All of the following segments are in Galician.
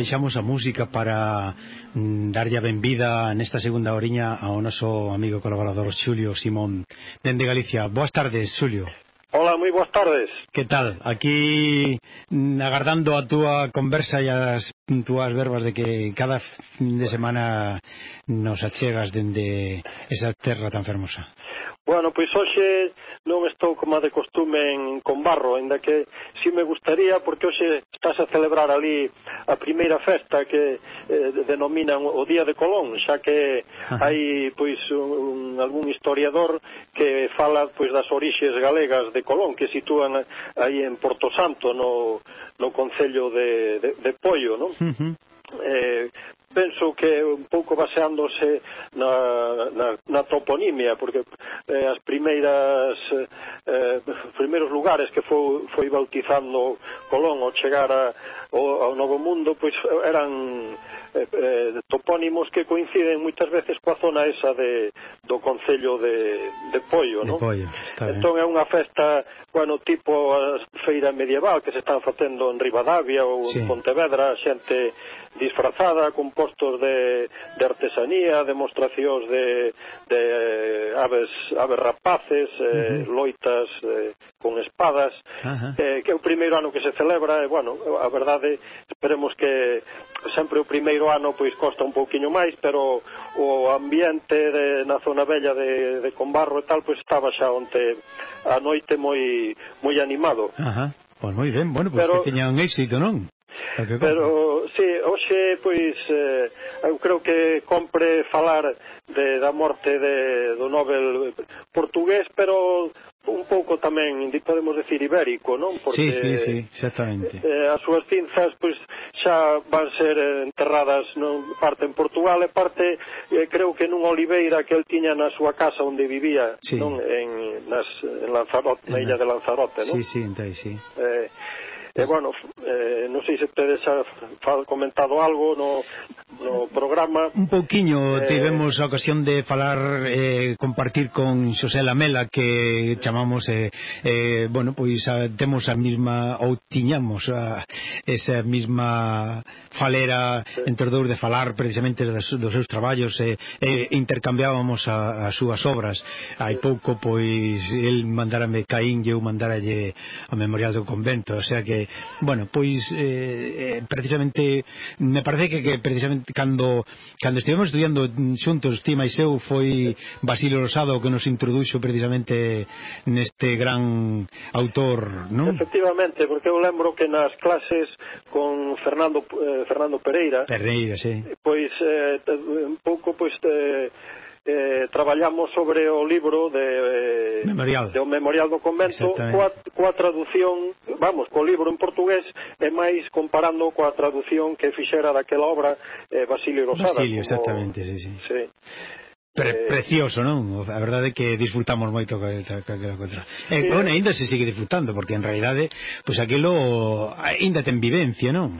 baixamos a música para mm, darlle a benvida nesta segunda oriña ao noso amigo colaborador Xulio Simón dende Galicia. Boas tardes, Xulio. Hola, moi boas tardes. Que tal? Aquí mm, agardando a túa conversa e as túas verbas de que cada fin de semana nos achegas dende esa terra tan fermosa. Bueno, pois hoxe non estou como de costume en Conbarro, ainda que si me gustaría porque hoxe estás a celebrar ali a primeira festa que eh, denominan o Día de Colón, xa que ah. hai pois un, algún historiador que fala pois das orixes galegas de Colón que sitúan aí en Porto Santo no no concello de de, de Pollo, non? eh, penso que un pouco baseándose na, na, na toponimia porque eh, as primeiras eh, primeiros lugares que foi, foi bautizando Colón ao chegar a, ao, ao Novo Mundo pois eran eh, eh, topónimos que coinciden moitas veces coa zona esa de, do Concello de, de Poio, de non? Poio entón é unha festa bueno, tipo a feira medieval que se están facendo en Rivadavia ou sí. en Pontevedra xente disfrazada con postos de, de artesanía, demostracións de, de eh, aves, aves rapaces, uh -huh. eh, loitas eh, con espadas, uh -huh. eh, que é o primeiro ano que se celebra, e, bueno, a verdade, esperemos que sempre o primeiro ano pois costa un pouquiño máis, pero o ambiente de, na zona bella de, de Combarro e tal, pois estaba xa onte a noite moi moi animado. Ajá. Pois pues moi ben, bueno, pois pues Pero... que un éxito, non? Pero, sí, hoxe, pois, eh, eu creo que compre falar de, da morte de, do Nobel portugués, pero un pouco tamén, podemos decir, ibérico, non? Porque, sí, sí, sí, exactamente. Eh, as súas cinzas, pois, xa van ser enterradas non parte en Portugal e parte, eh, creo que nun oliveira que el tiña na súa casa onde vivía, sí. non? En, nas, en Lanzarote, na illa de Lanzarote, non? Sí, sí, entai, sí. Eh, E, bueno, eh, non sei se tedes comentado algo no, no programa. Un pouquiño eh, tivemos a ocasión de falar, eh, compartir con Xosé Lamela, que chamamos, eh, eh, bueno, pois a, temos a mesma, ou tiñamos a, esa mesma falera sí. entre dous de falar precisamente dos, dos seus traballos, eh, e, eh, eh, intercambiábamos a, as súas obras. Hai pouco, pois, el mandarame Caín, e eu mandaralle a Memorial do Convento, o sea que bueno, pois eh, eh, precisamente me parece que, que precisamente cando cando estivemos estudiando xuntos ti máis eu foi Basilio Rosado que nos introduxo precisamente neste gran autor, non? Efectivamente, porque eu lembro que nas clases con Fernando eh, Fernando Pereira, Pereira, sí. pois eh, un pouco pois eh, eh, traballamos sobre o libro de, eh, memorial. de o Memorial do Convento coa, coa traducción, vamos, co libro en portugués e máis comparando coa traducción que fixera daquela obra eh, Basilio Rosada. Basilio, como, exactamente, sí, sí. sí. Pre eh, precioso, non? A verdade é que disfrutamos moito ca aquela contra. E, sí. bueno, ainda se sigue disfrutando, porque en realidade, pois pues, aquilo ainda ten vivencia, non?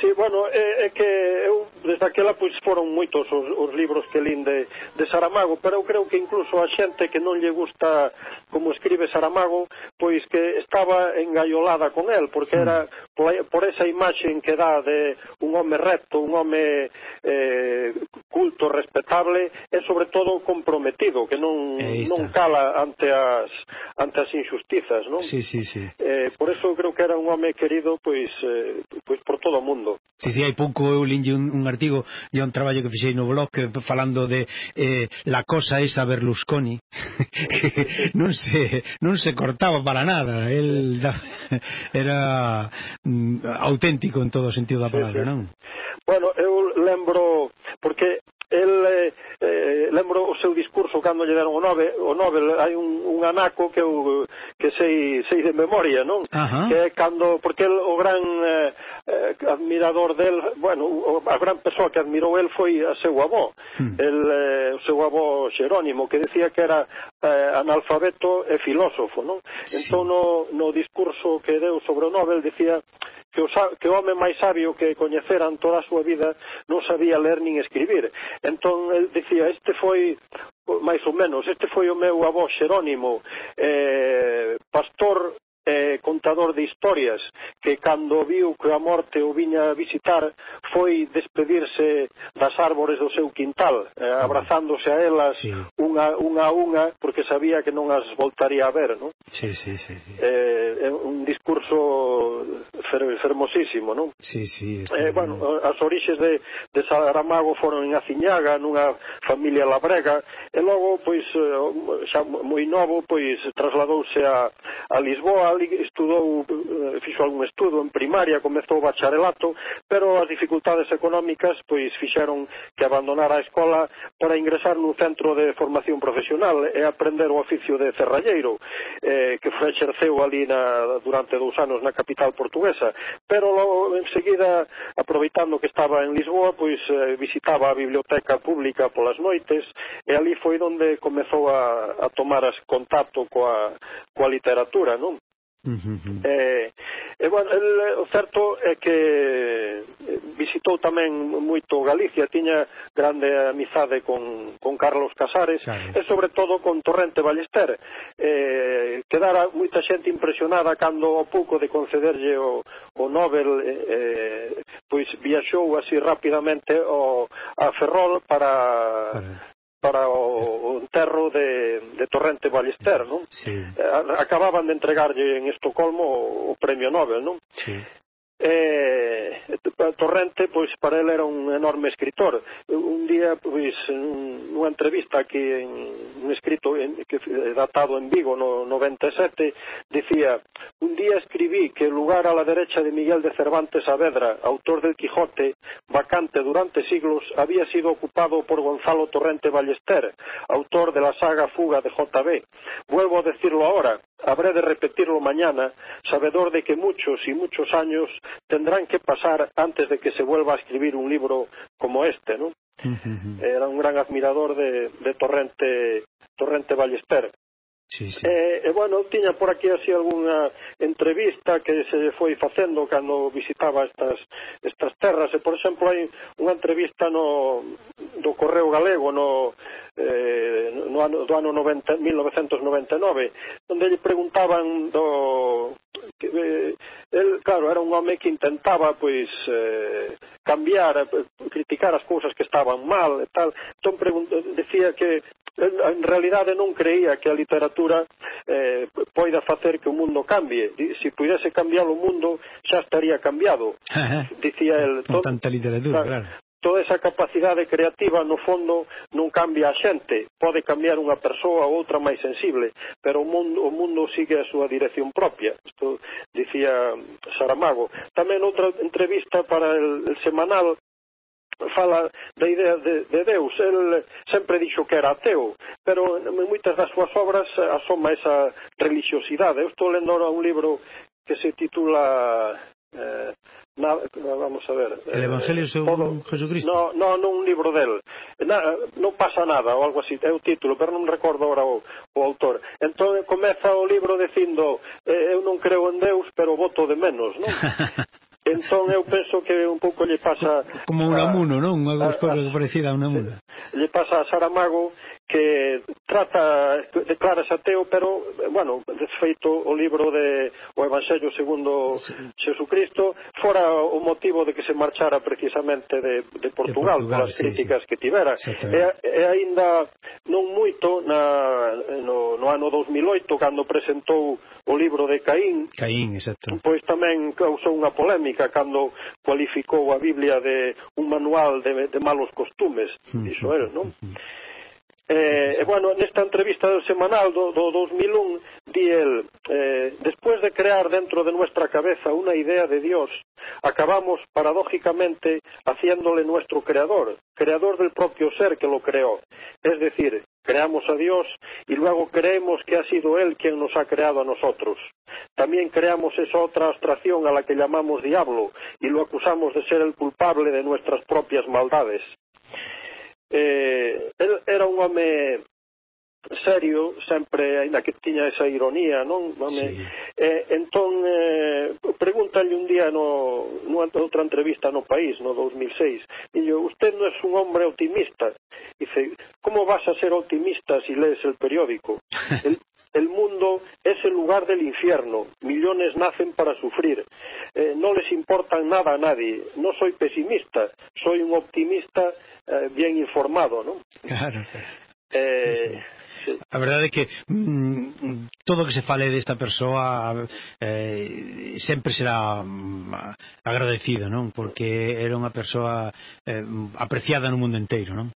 Sí, bueno, é, é que eu desde aquela pois foron moitos os, os libros que lin de, de Saramago, pero eu creo que incluso a xente que non lle gusta como escribe Saramago, pois que estaba engaiolada con el, porque era por, por esa imaxe que dá de un home recto, un home eh, culto, respetable e sobre todo comprometido, que non non cala ante as ante as injustizas, non? Sí, sí, sí. Eh, por eso creo que era un home querido pois eh, pois por todo o mundo mundo. Sí, sí, hai pouco eu linlle un, un artigo e un traballo que fixei no blog falando de eh, la cosa esa Berlusconi que non se, non se cortaba para nada el da, era mm, auténtico en todo o sentido da palabra, sí, sí. non? Bueno, eu lembro porque el eh, eh, lembro o seu discurso cando lle deron o Nobel, o Nobel hai un, un anaco que eu que sei, sei de memoria, non? Ajá. Que é cando porque el, o gran eh, eh, admirador del, bueno, o, a gran persoa que admirou el foi a seu avó, hmm. el eh, o seu avó Xerónimo, que decía que era eh, analfabeto e filósofo, non? Sí. Entón no, no discurso que deu sobre o Nobel decía que o, que o home máis sabio que coñeceran toda a súa vida non sabía ler nin escribir. Entón, el dicía, este foi máis ou menos, este foi o meu avó Xerónimo, eh, pastor eh, contador de historias que cando viu que a morte o viña a visitar foi despedirse das árbores do seu quintal eh, abrazándose a elas sí. unha, unha a unha porque sabía que non as voltaría a ver non? Sí, sí, sí, sí. Eh, un discurso fer, fermosísimo non? Sí, sí, eh, bueno, as orixes de, de Saramago foron en Aciñaga nunha familia labrega e logo pois eh, xa moi novo pois trasladouse a, a Lisboa rural estudou, eh, fixo algún estudo en primaria, comezou o bacharelato, pero as dificultades económicas pois fixeron que abandonara a escola para ingresar nun centro de formación profesional e aprender o oficio de cerralleiro, eh, que foi exerceu ali na, durante dous anos na capital portuguesa, pero logo enseguida, aproveitando que estaba en Lisboa, pois eh, visitaba a biblioteca pública polas noites e ali foi onde comezou a, a tomar as contacto coa, coa literatura, non? Uhum. Eh, e, bueno, el, o certo é que eh, visitou tamén moito Galicia, tiña grande amizade con, con Carlos Casares claro. e sobre todo con Torrente Ballester. Eh, quedara moita xente impresionada cando ao pouco de concederlle o, o Nobel eh, eh pois viaxou así rapidamente ao, a Ferrol para, para para o, o enterro de, de Torrente Ballester, non? Sí. Eh, acababan de entregarlle en Estocolmo o, o Premio Nobel, non? Sí eh, Torrente pois para ele era un enorme escritor. Un día pois nunha entrevista aquí en un escrito en, que datado en Vigo no 97 dicía, un día escribí que o lugar a la derecha de Miguel de Cervantes Saavedra autor del Quijote vacante durante siglos había sido ocupado por Gonzalo Torrente Ballester autor de la saga Fuga de JB vuelvo a decirlo ahora habré de repetirlo mañana, sabedor de que muchos y muchos años tendrán que pasar antes de que se vuelva a escribir un libro como este, ¿no? Era un gran admirador de, de Torrente, Torrente Ballester. Sí, sí. E, e bueno, tiña por aquí así algunha entrevista que se foi facendo cando visitaba estas, estas terras e por exemplo hai unha entrevista no, do Correo Galego no eh, no ano, do ano 90, 1999 onde lle preguntaban do que, eh, el, claro, era un home que intentaba pois eh, cambiar, criticar as cousas que estaban mal e tal. Entón decía que en realidade non creía que a literatura eh, poida facer que o mundo cambie. Se si pudese cambiar o mundo, xa estaría cambiado. Dicía el... Con tanta literatura, claro toda esa capacidade creativa no fondo non cambia a xente. Pode cambiar unha persoa ou outra máis sensible pero o mundo, o mundo sigue a súa dirección propia. Isto dicía Saramago tamén outra entrevista para el, el semanal fala da idea de, de Deus. El sempre dixo que era ateo pero en moitas das súas obras asoma esa religiosidade. Eu estou lendo ahora un libro que se titula eh, na, vamos a ver. El eh, Evangelio según Jesucristo. No, no, non un libro del. Na, non pasa nada ou algo así, é o título, pero non recordo agora o, o autor. Entón comeza o libro dicindo, eh, eu non creo en Deus, pero voto de menos, non? Entón eu penso que un pouco lle pasa como un amuno, non? Unha cousa parecida a un amuno. Lle pasa a Saramago que trata, declara ateo, pero, bueno, desfeito o libro de o Evangelio segundo sí. Jesucristo fora o motivo de que se marchara precisamente de, de Portugal, de Portugal polas sí, críticas sí. que tivera. E, e aínda non moito na, no, no ano 2008, cando presentou o libro de Caín, Caín exacto. pois tamén causou unha polémica cando cualificou a Biblia de un manual de, de malos costumes, mm el, iso era, non? Uh -huh. Eh, e, bueno, nesta entrevista semanal do, do 2001, di el, eh, después de crear dentro de nuestra cabeza una idea de Dios, acabamos paradójicamente haciéndole nuestro creador, creador del propio ser que lo creó. Es decir, creamos a Dios y luego creemos que ha sido Él quien nos ha creado a nosotros. También creamos esa otra abstracción a la que llamamos diablo y lo acusamos de ser el culpable de nuestras propias maldades eh, era un home serio, sempre, aínda que tiña esa ironía, non? Home, sí. eh, entón, eh, pregúntale un día no, no outra entrevista no país, no 2006, yo, usted non é un hombre optimista. Dice, como vas a ser optimista se si lees el periódico? el, El mundo es el lugar del infierno. Millones nacen para sufrir. Eh, no les importa nada a nadie. No soy pesimista, soy un optimista eh, bien informado, ¿no? Claro. Eh, sí, sí. A verdade é que mm, todo que se fale desta persoa eh, sempre será mm, agradecido, non? Porque era unha persoa eh, apreciada no mundo inteiro, non?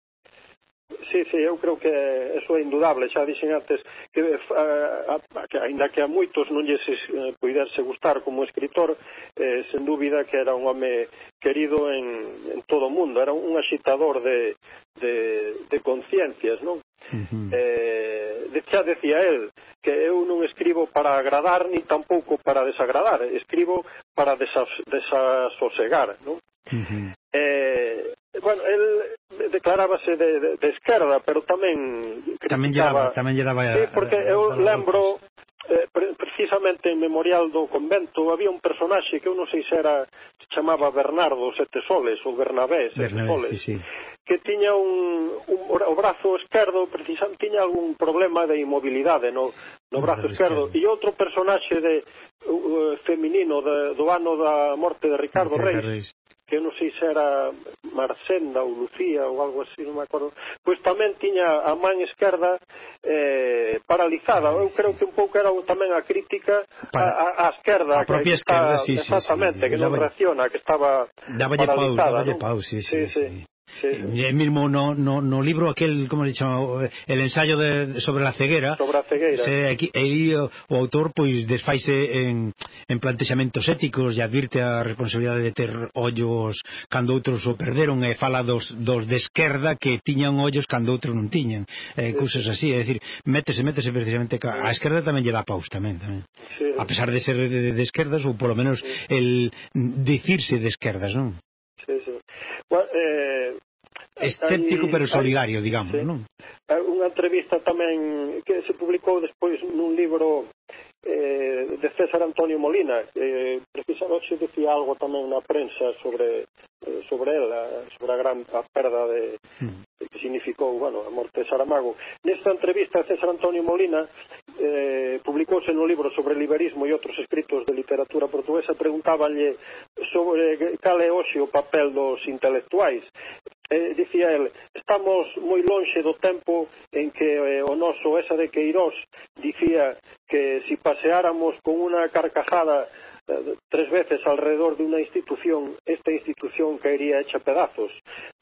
Sí, sí, eu creo que eso é indudable, xa dixen antes que, eh, a, a, que aínda que a moitos non lles eh, puiderse gustar como escritor, eh, sen dúbida que era un home querido en, en todo o mundo, era un agitador de, de, de conciencias, non? Uh -huh. eh, de xa decía el que eu non escribo para agradar ni tampouco para desagradar, escribo para desas, desasosegar, non? Uh -huh. eh, bueno, el declarábase de, de, de esquerda, pero tamén tamén lle daba, tamén lle daba sí, porque eu lembro eh, precisamente en memorial do convento había un personaxe que eu non sei se era se chamaba Bernardo Sete Soles ou Bernabé Sete Bernabé, Soles sí, sí que tiña un, un o brazo esquerdo precisamente tiña algún problema de inmobilidade no, no brazo esquerdo e outro personaxe de uh, feminino de, do ano da morte de Ricardo Reis, Reis que non sei se era Marcenda ou Lucía ou algo así, non me acordo pois tamén tiña a man esquerda eh, paralizada eu creo que un pouco era tamén a crítica a, a, a esquerda a propia que esquerda, está, sí, exactamente, sí, sí. que non reacciona que estaba daballe paralizada pau, dáballe pau, sí, sí, sí, sí. sí. Sí. Eh, e mesmo no, no, no libro aquel, como se chama, el ensayo de, sobre a ceguera, sobre a cegueira. Se, aquí, aí o, eh, o autor pois desfaise en, en plantexamentos éticos e advirte a responsabilidade de ter ollos cando outros o perderon e fala dos, dos de esquerda que tiñan ollos cando outros non tiñan. Eh, sí. cousas así, é dicir, métese, métese precisamente a esquerda tamén lle dá paus tamén, tamén. Sí. A pesar de ser de, de esquerdas ou polo menos el dicirse de esquerdas, non? sí, sí. Bueno, eh, escéptico pero solidario, digamos, sí. non? Unha entrevista tamén que se publicou despois nun libro eh, de César Antonio Molina, eh, precisamente se dicía algo tamén na prensa sobre eh, sobre ela, sobre a gran a perda de, mm. que significou, bueno, a morte de Saramago. Nesta entrevista César Antonio Molina eh, publicouse no libro sobre liberismo e outros escritos de literatura portuguesa, preguntábanlle sobre cal é hoxe o papel dos intelectuais. Eh, dicía el, estamos moi lonxe do tempo en que eh, o noso esa de Queirós dicía que si paseáramos con unha carcajada Eh, tres veces alrededor de una institución, esta institución caería hecha pedazos.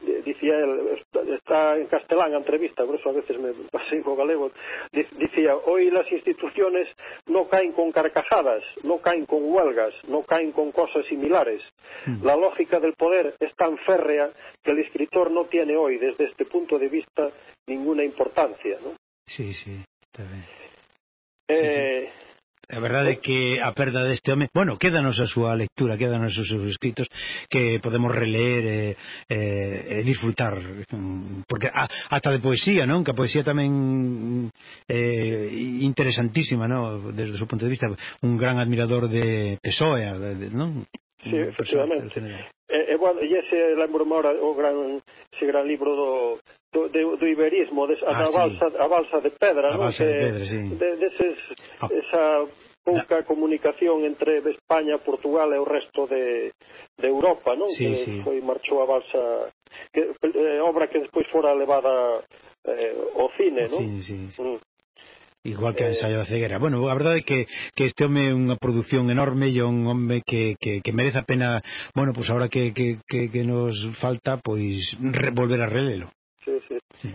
Eh, dicía él, está en castelán a entrevista, por eso a veces me pasivo galego, dicía, hoy las instituciones no caen con carcajadas, no caen con huelgas, no caen con cosas similares. Hmm. La lógica del poder es tan férrea que el escritor no tiene hoy, desde este punto de vista, ninguna importancia. ¿no? Sí, sí, está bien. Eh, sí, sí. Eh, A verdade é que a perda deste home, bueno, quédanos a súa lectura, quédanos os seus escritos que podemos releer e, e, e disfrutar mm, porque a, ata de poesía, non? Que a poesía tamén eh, interesantísima, non? Desde o seu punto de vista, un gran admirador de Pessoa, non? Sí, efectivamente. E, e eh, eh, bueno, e ese lembro ahora o gran, ese gran libro do, do, de, do iberismo, de, ah, a, balsa, sí. a balsa de pedra, a non? balsa de pedra, sí. De, deses, oh. esa pouca no. comunicación entre España, Portugal e o resto de, de Europa, non? Sí, que sí. foi marchou a balsa que eh, obra que despois fora levada eh, ao cine, non? Sí, sí. sí. Mm. Igual que eh, a ensaio da ceguera. Bueno, a verdade é que, que este home é unha produción enorme e un home que, que, que merece a pena, bueno, pois pues ahora que, que, que, que nos falta, pois pues, volver a relelo. Sí, sí. sí.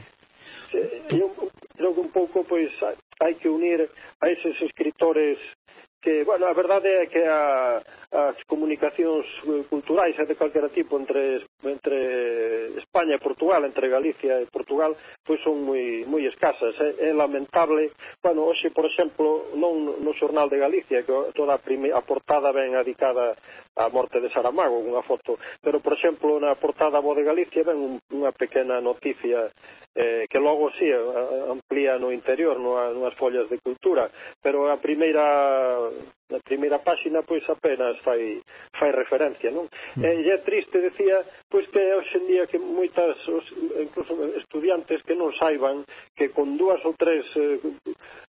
sí eu logo un pouco, pois, pues, hai que unir a eses escritores que, bueno, a verdade é que a, as comunicacións culturais e de calquera tipo entre entre España e Portugal, entre Galicia e Portugal, pois son moi, moi escasas. É, é lamentable, bueno, hoxe, por exemplo, non no xornal de Galicia, que toda a, prime, a portada ben adicada á morte de Saramago, unha foto, pero, por exemplo, na portada Voz de Galicia ven un, unha pequena noticia eh, que logo, sí, amplía no interior, no, nas follas de cultura, pero a primeira na primeira páxina pois apenas fai, fai referencia, non? Mm. E, é triste, decía, pois que hoxe en día que moitas, os, incluso estudiantes que non saiban que con dúas ou tres eh,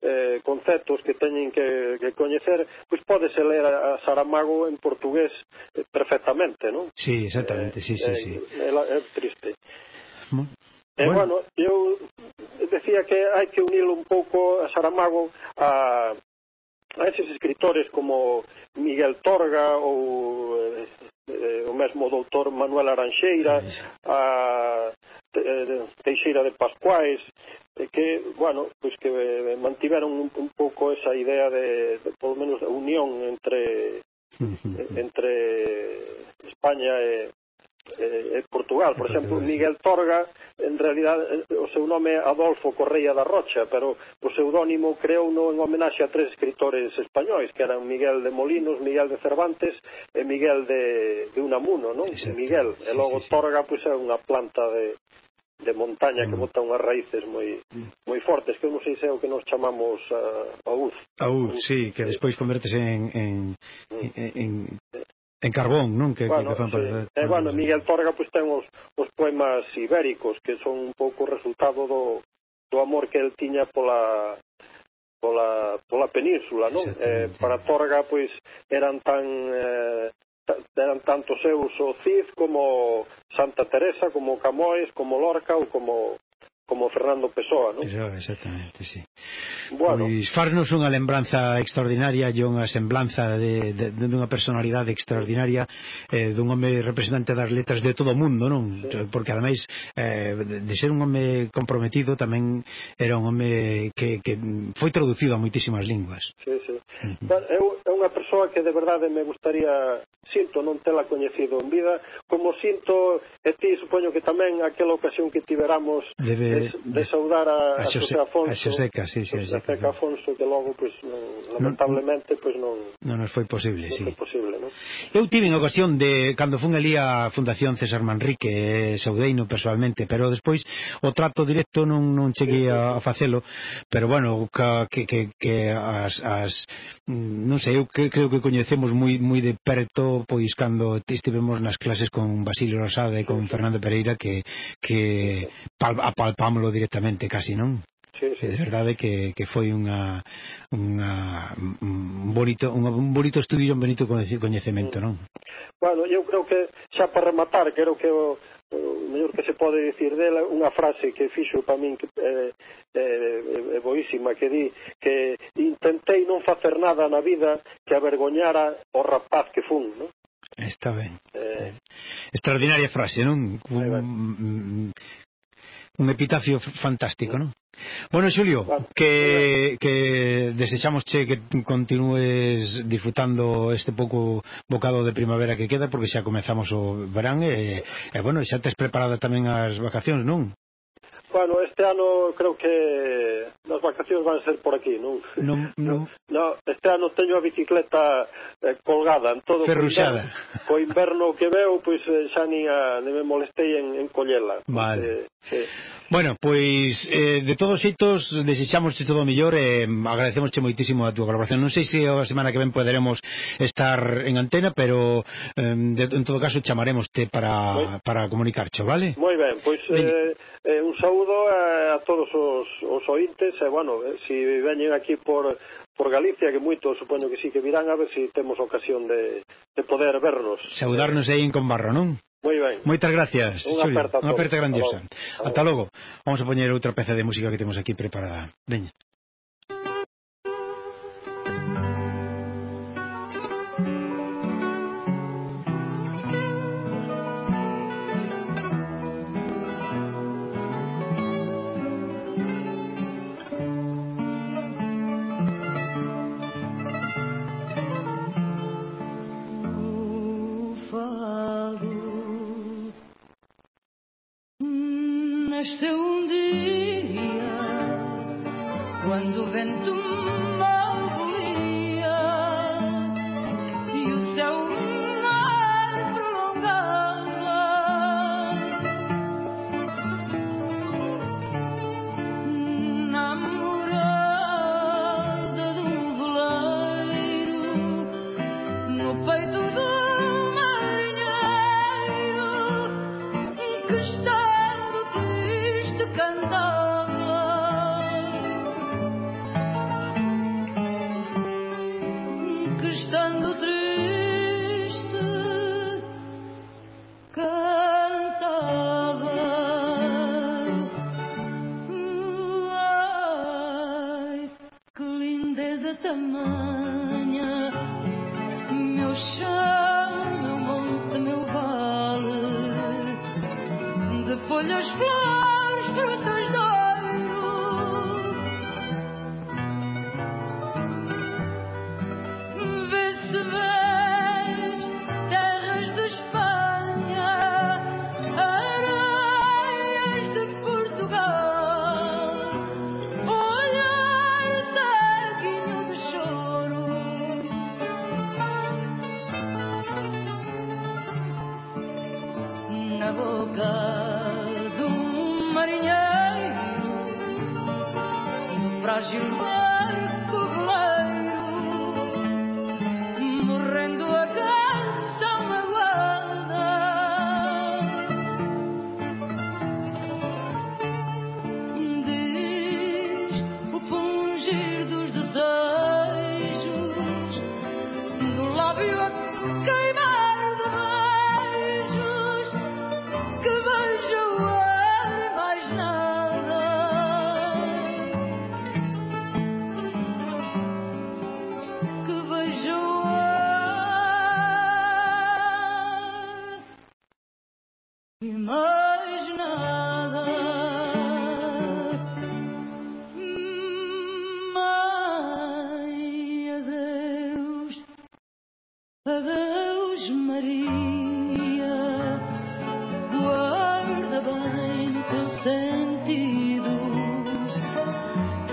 eh, conceptos que teñen que, que coñecer, pois podese ler a, a Saramago en portugués eh, perfectamente, non? Sí, exactamente, eh, sí, sí, eh, sí. É, é, é triste. Mm. E, bueno. bueno, eu decía que hai que unir un pouco a Saramago a, a eses escritores como Miguel Torga ou eh, o mesmo doutor Manuel Aranxeira, a eh, Teixeira de Pascuais, eh, que, bueno, pois pues que eh, mantiveron un, un pouco esa idea de, de polo menos, de unión entre entre España e, eh, Portugal. Por exemplo, eh, Miguel Torga, en realidad, eh, o seu nome é Adolfo Correia da Rocha, pero o seudónimo creouno en homenaxe a tres escritores españois, que eran Miguel de Molinos, Miguel de Cervantes e Miguel de, de Unamuno, non? Exacto. Miguel. Sí, e logo sí, sí. Torga, pois, é unha planta de, de montaña que mm. bota unhas raíces moi mm. moi fortes, que eu non sei se é o que nos chamamos a, a uz. A uz, sí, que despois convertes en en, mm. en, en En carbón, non? Que, bueno, que fan sí. eh, bueno, Miguel Torga pois, pues, ten os, os poemas ibéricos que son un pouco resultado do, do amor que el tiña pola pola, pola península, non? Eh, para Torga, pois, eran tan... Eh, eran tanto seus o Cid como Santa Teresa, como Camoes, como Lorca ou como como Fernando Pessoa, non? Eso, exactamente, sí. Bueno. Pois farnos unha lembranza extraordinaria e unha semblanza de, de, de dunha personalidade extraordinaria eh, dun home representante das letras de todo o mundo, non? Sí. Porque ademais eh, de ser un home comprometido tamén era un home que, que foi traducido a moitísimas linguas. Sí, sí. Uh -huh. bueno, eu, é unha persoa que de verdade me gustaría sinto non tela coñecido en vida como sinto e ti supoño que tamén aquela ocasión que tiveramos Debe de, eh, de saudar a, a, a, Xosé, Afonso, a Xoseca, sí, sí, Xoseca, Xoseca Afonso que logo pois pues, non, lamentablemente pois pues, non non nos foi posible, non sí. Foi posible, non? Eu tive a ocasión de cando fun ali a Fundación César Manrique, eh, saudeino personalmente, pero despois o trato directo non non cheguei a, a facelo, pero bueno, ca, que que que as as non sei, eu que, creo que coñecemos moi moi de perto pois cando estivemos nas clases con Basilio Rosada e con Fernando Pereira que que apalpámolo directamente casi, non? Sí, sí. De verdade que, que foi unha, unha un bonito un, un bonito estudio un bonito coñecemento, non? Bueno, eu creo que xa para rematar, creo que o, o mellor que se pode dicir dela unha frase que fixo para min que eh, eh, é boísima que di que intentei non facer nada na vida que avergoñara o rapaz que fun, non? Está ben. Eh... Extraordinaria frase, non? Un, un epitafio fantástico, ¿no? Bueno, Xulio, que, que desechamos che que continúes disfrutando este pouco bocado de primavera que queda porque xa comezamos o verán e, e bueno, xa tes preparada tamén as vacacións, non? Bueno, este ano creo que as vacacións van ser por aquí, non? Non, non. No, este ano teño a bicicleta eh, colgada en todo Ferruxada. Co inverno, co inverno que veo, pois pues, xa ni, a, ni me molestei en, en collela. Vale. Eh, eh. Bueno, pois eh, de todos xeitos desexamos todo o mellor e eh, agradecemosche moitísimo a túa colaboración. Non sei se a semana que ven poderemos estar en antena, pero eh, de, en todo caso chamarémoste para, para comunicarcho, vale? Moi ben, pois eh, eh, un saúdo saúdo eh, a todos os, os ointes e, bueno, eh, si veñen aquí por, por Galicia, que moito supoño que sí que virán, a ver se si temos ocasión de, de poder vernos. Saudarnos aí en Conbarro, non? Moi ben. Moitas gracias, Unha Xulio. Unha aperta grandiosa. Ata logo. Vamos a poñer outra peza de música que temos aquí preparada. Veña.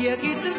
Hier geht es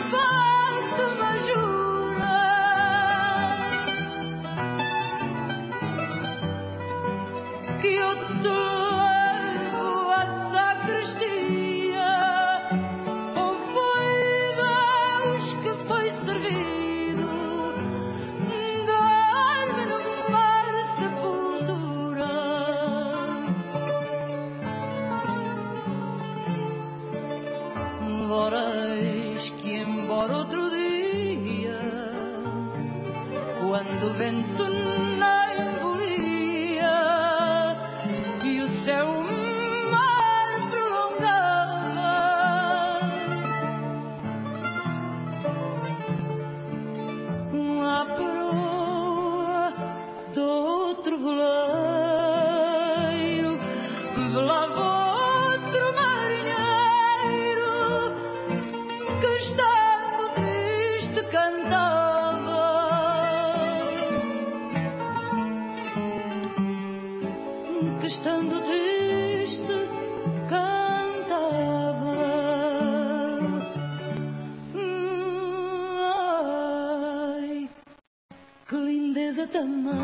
que lindeza tamanha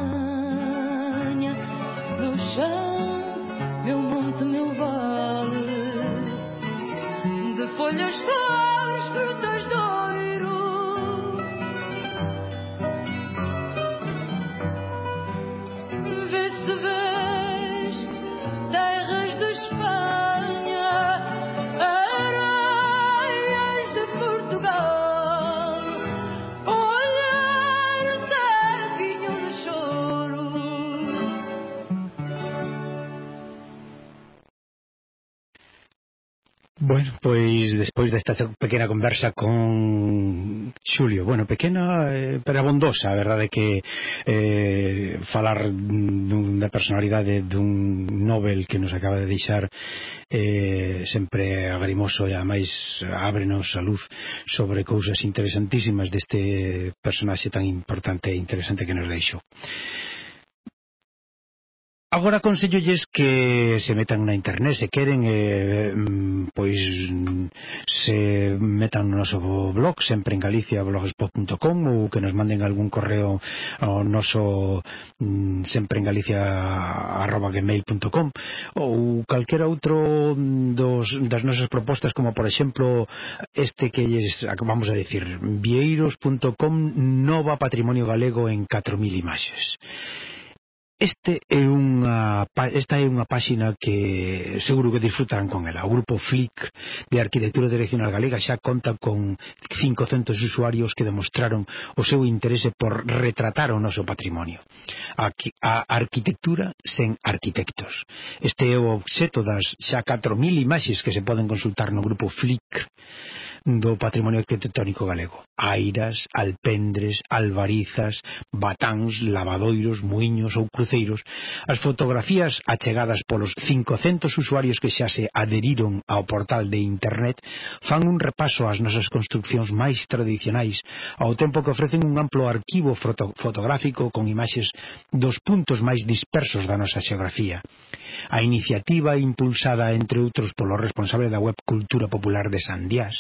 Meu chão, meu monte, meu vale. De folhas, flores, frutas, doiro Bueno, pois despois desta pequena conversa con Xulio, bueno, pequena eh, pero abondosa, a verdade que eh, falar dun, da personalidade dun Nobel que nos acaba de deixar eh, sempre agrimoso e ademais ábrenos a luz sobre cousas interesantísimas deste personaxe tan importante e interesante que nos deixou. Agora consellolles que se metan na internet se queren eh, mm, pois se metan no noso blog sempre en galiciablogspot.com ou que nos manden algún correo ao noso mm, sempre en galicia arroba gmail.com ou calquera outro mm, dos, das nosas propostas como por exemplo este que lles acabamos de decir vieiros.com nova patrimonio galego en 4.000 imaxes. Este é unha, esta é unha páxina que seguro que disfrutarán con ela. O grupo Flick de Arquitectura Direccional Galega xa conta con 500 usuarios que demostraron o seu interese por retratar o noso patrimonio. A, a arquitectura sen arquitectos. Este é o obxeto das xa 4.000 imaxes que se poden consultar no grupo Flick do patrimonio arquitectónico galego. Airas, alpendres, albarizas, batáns, lavadoiros, muiños ou cruceiros. As fotografías achegadas polos 500 usuarios que xa se aderiron ao portal de internet fan un repaso ás nosas construccións máis tradicionais ao tempo que ofrecen un amplo arquivo foto fotográfico con imaxes dos puntos máis dispersos da nosa xeografía. A iniciativa impulsada, entre outros, polo responsable da web Cultura Popular de Sandiás,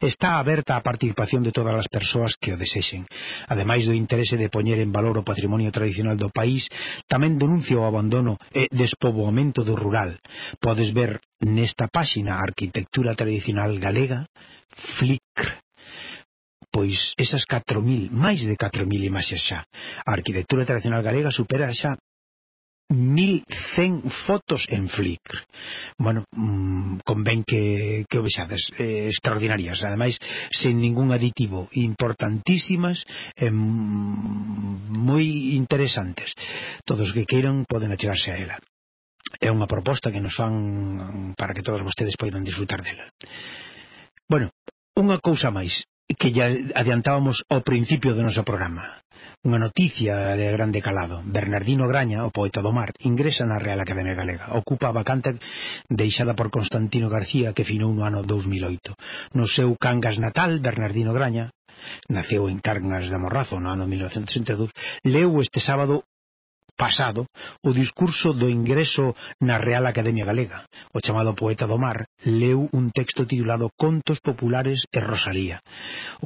está aberta á participación de todas as persoas que o desexen. Ademais do interese de poñer en valor o patrimonio tradicional do país, tamén denuncia o abandono e despoboamento do rural. Podes ver nesta páxina Arquitectura Tradicional Galega, Flickr pois esas 4.000, máis de 4.000 imaxes xa. A arquitectura tradicional galega supera xa 1.100 fotos en Flickr. Bueno, mmm, convén que, que obexades, eh, extraordinarias, ademais, sen ningún aditivo, importantísimas, eh, moi interesantes. Todos que queiran poden achegarse a ela. É unha proposta que nos fan para que todos vostedes poidan disfrutar dela. Bueno, unha cousa máis que ya adiantábamos ao principio do noso programa. Unha noticia de grande calado. Bernardino Graña, o poeta do mar, ingresa na Real Academia Galega. Ocupa a vacante deixada por Constantino García, que finou no ano 2008. No seu Cangas natal, Bernardino Graña, naceu en Cargas da Morrazo no ano 1962, leu este sábado pasado o discurso do ingreso na Real Academia Galega. O chamado poeta do mar leu un texto titulado Contos Populares e Rosalía,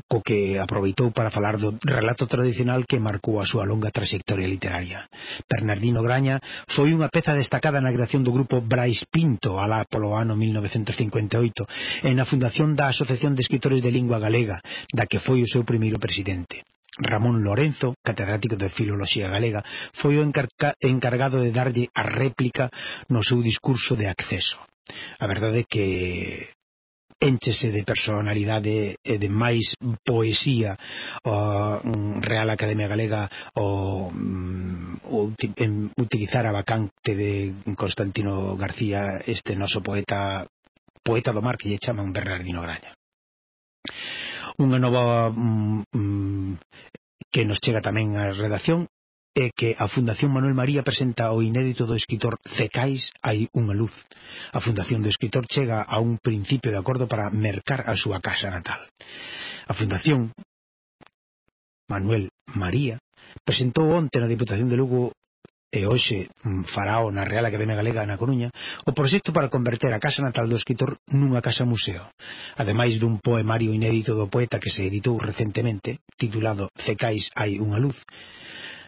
co que aproveitou para falar do relato tradicional que marcou a súa longa trayectoria literaria. Bernardino Graña foi unha peza destacada na creación do grupo Brais Pinto alá polo ano 1958 e na fundación da Asociación de Escritores de Lingua Galega, da que foi o seu primeiro presidente. Ramón Lorenzo, catedrático de Filoloxía Galega, foi o encargado de darlle a réplica no seu discurso de acceso. A verdade é que enchese de personalidade e de máis poesía a mm, Real Academia Galega o, mm, o utilizar a vacante de Constantino García este noso poeta poeta do mar que lle chaman Bernardino Graña unha nova mm, mm, que nos chega tamén á redacción é que a Fundación Manuel María presenta o inédito do escritor Cecais hai unha luz. A Fundación do escritor chega a un principio de acordo para mercar a súa casa natal. A Fundación Manuel María presentou onte na Diputación de Lugo e hoxe mm, farao na Real Academia Galega na Coruña, o proxecto para converter a casa natal do escritor nunha casa museo. Ademais dun poemario inédito do poeta que se editou recentemente, titulado Cecais hai unha luz,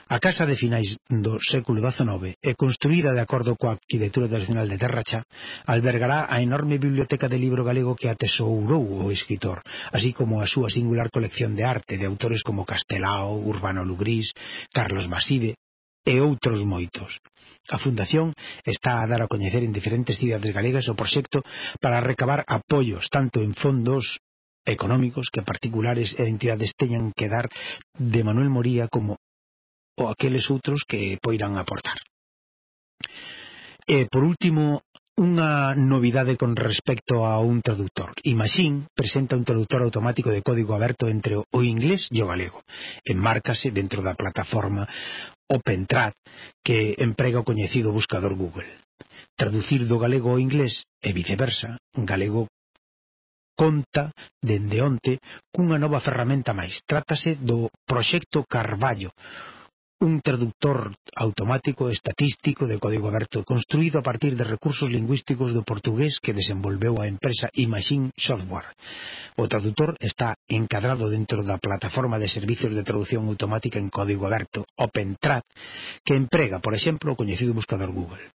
A casa de finais do século XIX e construída de acordo coa arquitectura tradicional de Terracha, albergará a enorme biblioteca de libro galego que atesourou o escritor, así como a súa singular colección de arte de autores como Castelao, Urbano Lugrís, Carlos Maside, e outros moitos. A Fundación está a dar a coñecer en diferentes cidades galegas o proxecto para recabar apoios tanto en fondos económicos que particulares e entidades teñan que dar de Manuel Moría como ou aqueles outros que poirán aportar. E, por último, unha novidade con respecto a un traductor. Imaxin presenta un traductor automático de código aberto entre o inglés e o galego. Enmárcase dentro da plataforma OpenTrad que emprega o coñecido buscador Google. Traducir do galego ao inglés e viceversa, galego conta dende onte cunha nova ferramenta máis. Trátase do Proxecto Carballo, un traductor automático estatístico de código aberto construído a partir de recursos lingüísticos do portugués que desenvolveu a empresa Imagine Software. O traductor está encadrado dentro da plataforma de servicios de traducción automática en código aberto, OpenTrad, que emprega, por exemplo, o coñecido buscador Google.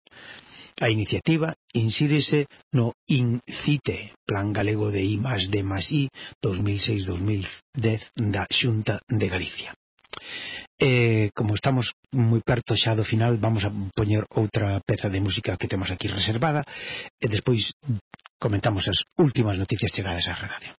A iniciativa insírese no INCITE, Plan Galego de I más D más I 2006-2010 da Xunta de Galicia. E, como estamos moi perto xa do final, vamos a poñer outra peza de música que temos aquí reservada e despois comentamos as últimas noticias chegadas á radio.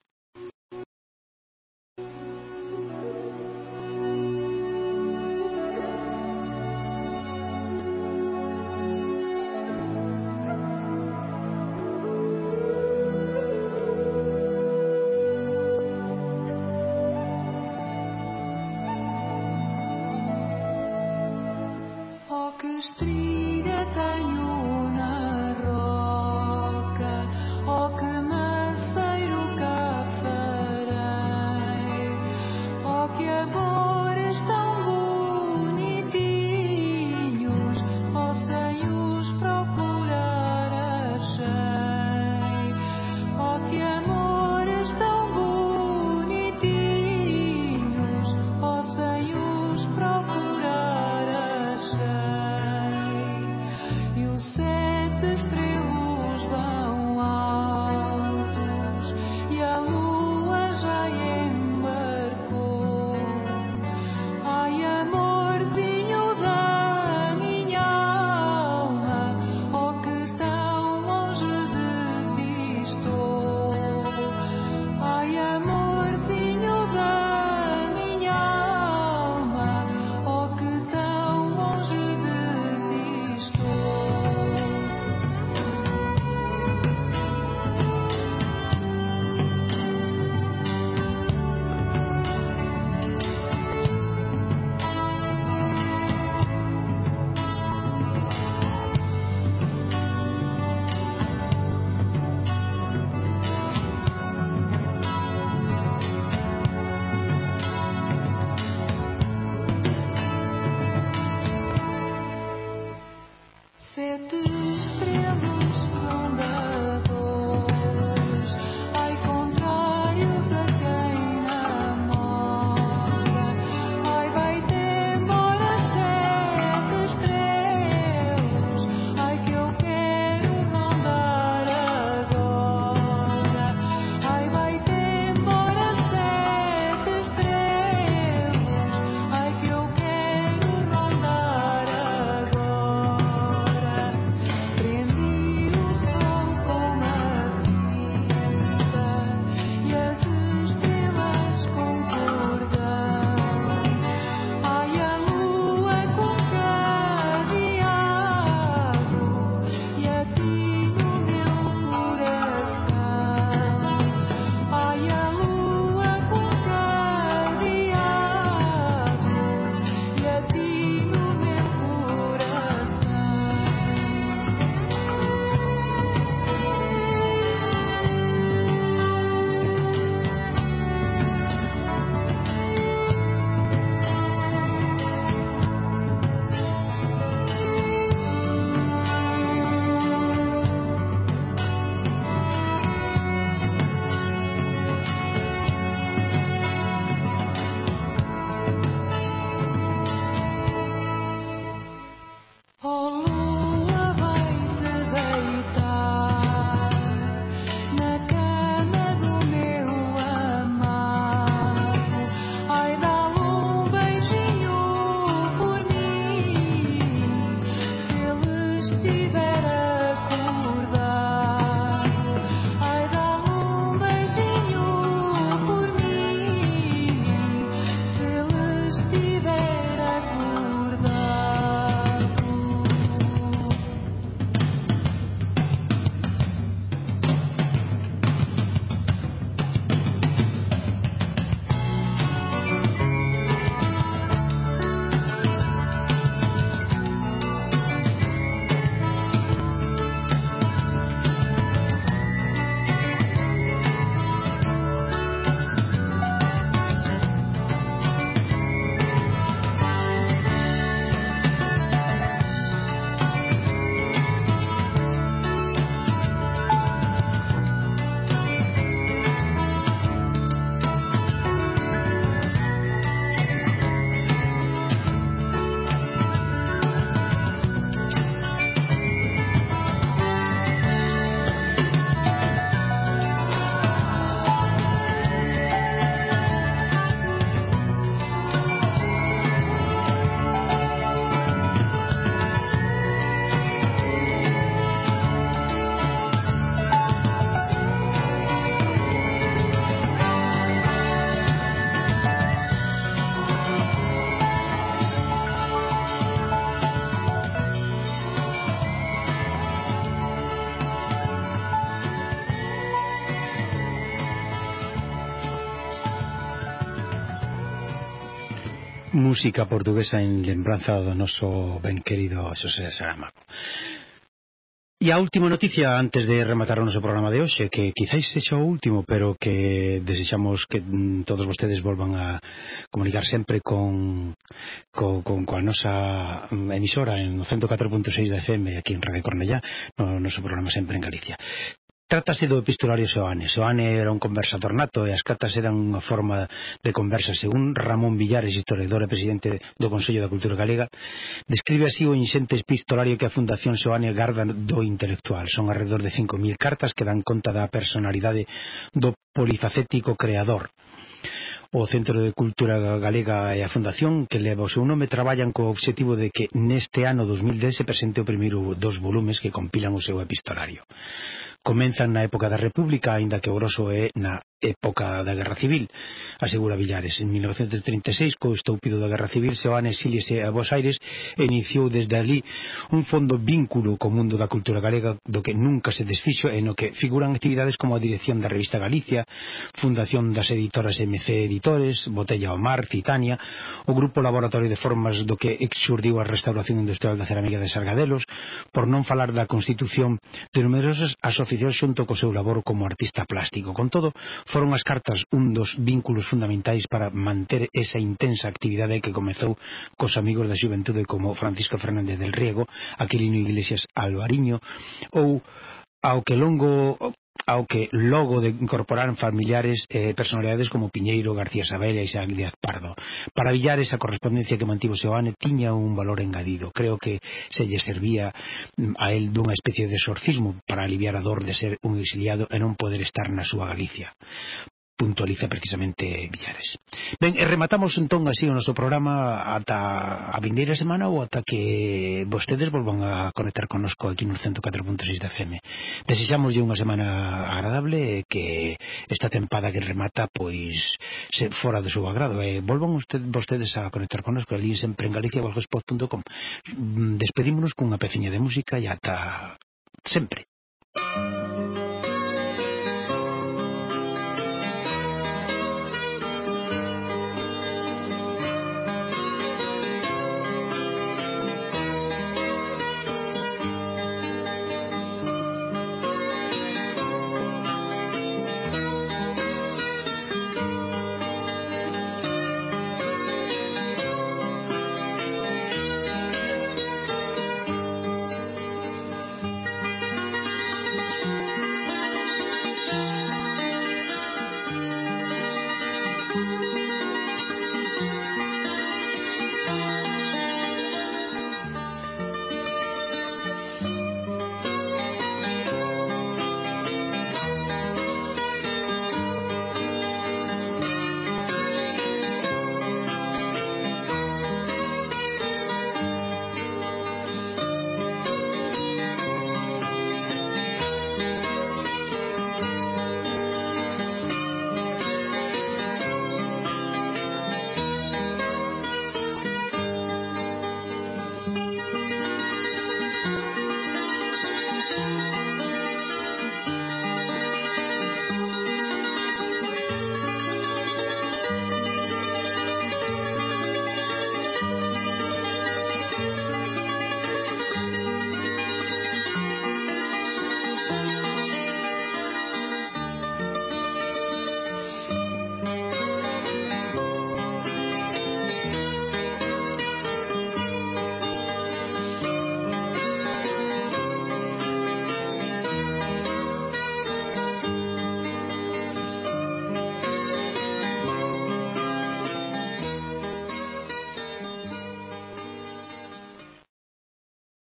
música portuguesa en lembranza do noso ben querido Xosé Saramago. E a última noticia antes de rematar o noso programa de hoxe Que quizáis sexa o último Pero que desexamos que mm, todos vostedes volvan a comunicar sempre con, con, con, con a nosa mm, emisora En 104.6 da FM aquí en Radio Cornellá No noso programa sempre en Galicia Trátase do epistolario Seoane. Seoane era un conversador nato e as cartas eran unha forma de conversa. Según Ramón Villares, historiador e presidente do Consello da Cultura Galega, describe así o inxente epistolario que a Fundación Seoane garda do intelectual. Son alrededor de 5.000 cartas que dan conta da personalidade do polifacético creador. O Centro de Cultura Galega e a Fundación que leva o seu nome traballan co obxectivo de que neste ano 2010 se presente o primeiro dos volumes que compilan o seu epistolario comenzan na época da República, aínda que o grosso é na época da Guerra Civil, asegura Villares. En 1936, co estoupido da Guerra Civil, Seoane exíliese a Bos Aires e iniciou desde ali un fondo vínculo co mundo da cultura galega do que nunca se desfixo e no que figuran actividades como a dirección da revista Galicia, Fundación das Editoras MC Editores, Botella ao Mar, Titania, o Grupo Laboratorio de Formas do que exurdiu a restauración industrial da cerámica de Sargadelos, por non falar da constitución de numerosas asociacións oficial xunto co seu labor como artista plástico. Con todo, foron as cartas un dos vínculos fundamentais para manter esa intensa actividade que comezou cos amigos da xuventude como Francisco Fernández del Riego, Aquilino Iglesias Alvariño ou ao que longo ao que logo de incorporar familiares e eh, personalidades como Piñeiro, García Sabella e Isaac Díaz Pardo. Para Villar esa correspondencia que mantivo Seoane tiña un valor engadido. Creo que se lle servía mm, a él dunha especie de exorcismo para aliviar a dor de ser un exiliado e non poder estar na súa Galicia puntualiza precisamente Villares. Ben, e rematamos entón así o noso programa ata a vindeira semana ou ata que vostedes volvan a conectar connosco aquí no 104.6 da FM. Desexamos unha semana agradable e que esta tempada que remata pois se fora do seu agrado. E volvan usted, vostedes a conectar connosco ali sempre en galiciabalgospot.com. Mm, despedímonos cunha peciña de música e ata sempre. Música